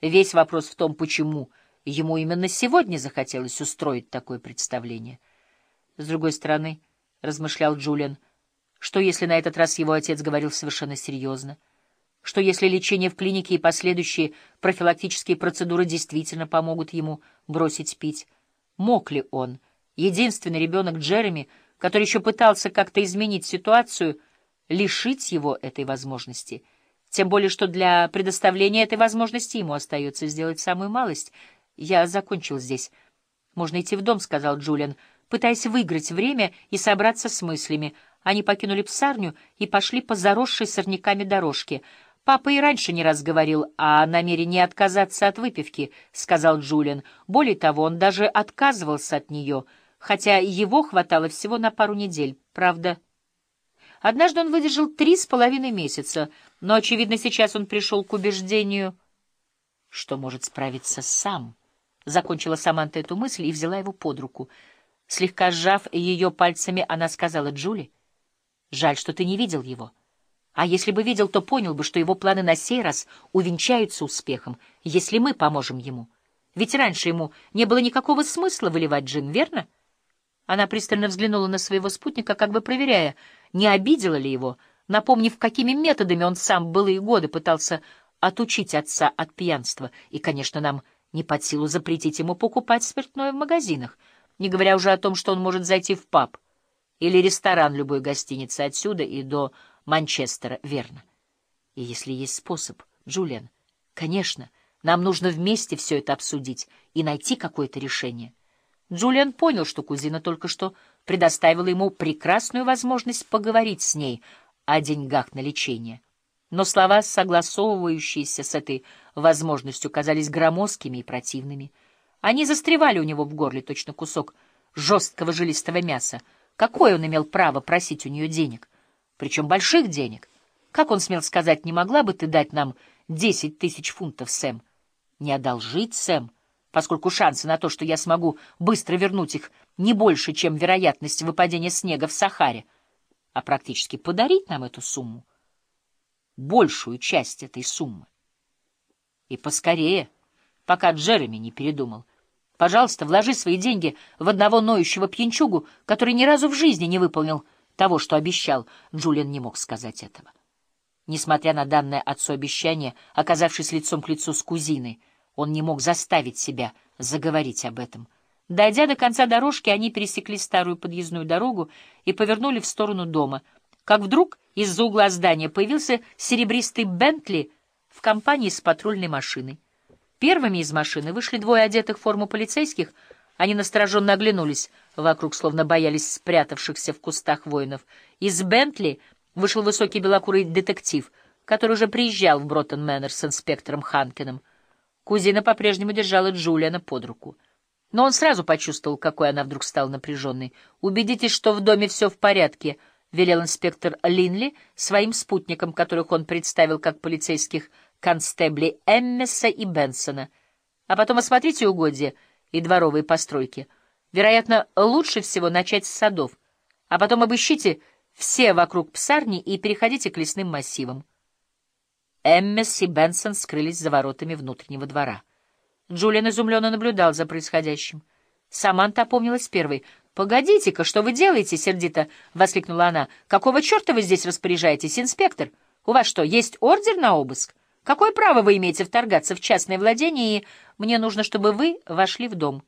Весь вопрос в том, почему ему именно сегодня захотелось устроить такое представление. С другой стороны, — размышлял Джулиан, — что если на этот раз его отец говорил совершенно серьезно? Что если лечение в клинике и последующие профилактические процедуры действительно помогут ему бросить пить? Мог ли он, единственный ребенок Джереми, который еще пытался как-то изменить ситуацию, лишить его этой возможности? Тем более, что для предоставления этой возможности ему остается сделать самую малость. «Я закончил здесь. Можно идти в дом», — сказал Джулиан, пытаясь выиграть время и собраться с мыслями. Они покинули псарню и пошли по заросшей сорняками дорожке. «Папа и раньше не раз говорил о намерении отказаться от выпивки», — сказал Джулиан. Более того, он даже отказывался от нее, хотя его хватало всего на пару недель. Правда... Однажды он выдержал три с половиной месяца, но, очевидно, сейчас он пришел к убеждению, что может справиться сам. Закончила Саманта эту мысль и взяла его под руку. Слегка сжав ее пальцами, она сказала, «Джули, жаль, что ты не видел его. А если бы видел, то понял бы, что его планы на сей раз увенчаются успехом, если мы поможем ему. Ведь раньше ему не было никакого смысла выливать джин, верно?» Она пристально взглянула на своего спутника, как бы проверяя, не обидела ли его, напомнив, какими методами он сам в былые годы пытался отучить отца от пьянства. И, конечно, нам не под силу запретить ему покупать спиртное в магазинах, не говоря уже о том, что он может зайти в паб или ресторан любой гостиницы отсюда и до Манчестера, верно? И если есть способ, Джулиан, конечно, нам нужно вместе все это обсудить и найти какое-то решение. Джулиан понял, что кузина только что предоставила ему прекрасную возможность поговорить с ней о деньгах на лечение. Но слова, согласовывающиеся с этой возможностью, казались громоздкими и противными. Они застревали у него в горле, точно кусок жесткого жилистого мяса. Какое он имел право просить у нее денег? Причем больших денег. Как он смел сказать, не могла бы ты дать нам десять тысяч фунтов, Сэм? Не одолжить, Сэм? — поскольку шансы на то, что я смогу быстро вернуть их, не больше, чем вероятность выпадения снега в Сахаре, а практически подарить нам эту сумму, большую часть этой суммы. И поскорее, пока Джереми не передумал. Пожалуйста, вложи свои деньги в одного ноющего пьянчугу, который ни разу в жизни не выполнил того, что обещал. Джулиан не мог сказать этого. Несмотря на данное отцу обещание, оказавшись лицом к лицу с кузиной, он не мог заставить себя заговорить об этом. Дойдя до конца дорожки, они пересекли старую подъездную дорогу и повернули в сторону дома. Как вдруг из-за угла здания появился серебристый «Бентли» в компании с патрульной машиной. Первыми из машины вышли двое одетых в форму полицейских. Они настороженно оглянулись вокруг, словно боялись спрятавшихся в кустах воинов. Из «Бентли» вышел высокий белокурый детектив, который уже приезжал в Броттон-Мэннер с инспектором Ханкиным. Кузина по-прежнему держала Джулиана под руку. Но он сразу почувствовал, какой она вдруг стала напряженной. «Убедитесь, что в доме все в порядке», — велел инспектор Линли своим спутникам, которых он представил как полицейских констеблей Эммеса и Бенсона. «А потом осмотрите угодья и дворовые постройки. Вероятно, лучше всего начать с садов, а потом обыщите все вокруг псарни и переходите к лесным массивам. Эммес и Бенсон скрылись за воротами внутреннего двора. Джулиан изумленно наблюдал за происходящим. Саманта опомнилась первой. «Погодите-ка, что вы делаете?» — сердито воскликнула она. «Какого черта вы здесь распоряжаетесь, инспектор? У вас что, есть ордер на обыск? Какое право вы имеете вторгаться в частное владение, и мне нужно, чтобы вы вошли в дом?»